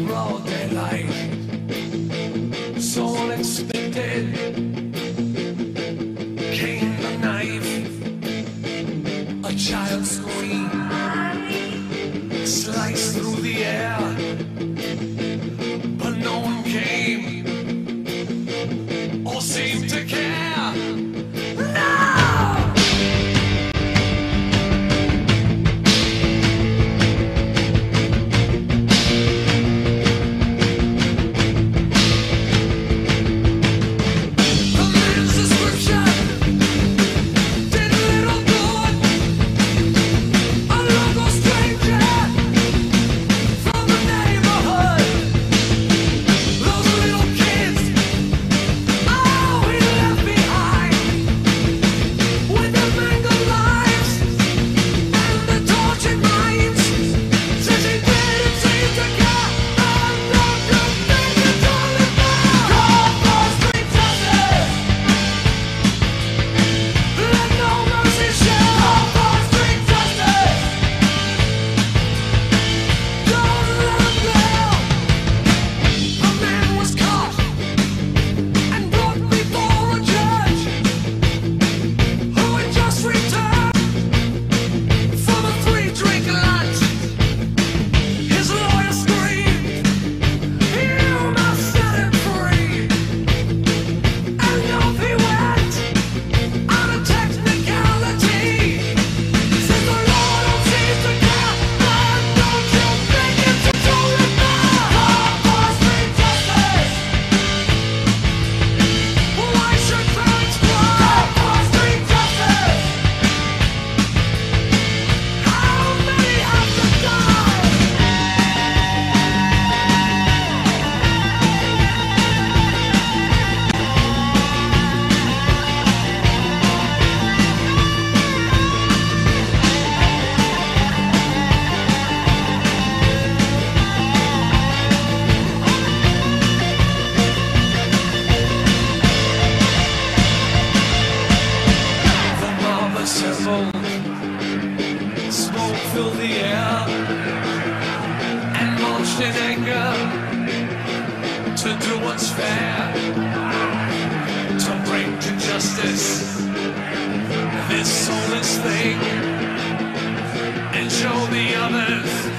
road they like. So unexpected came the knife, a child's scream sliced through the air. fill the air and launched in anger to do what's fair, to bring to justice this soulless thing and show the others.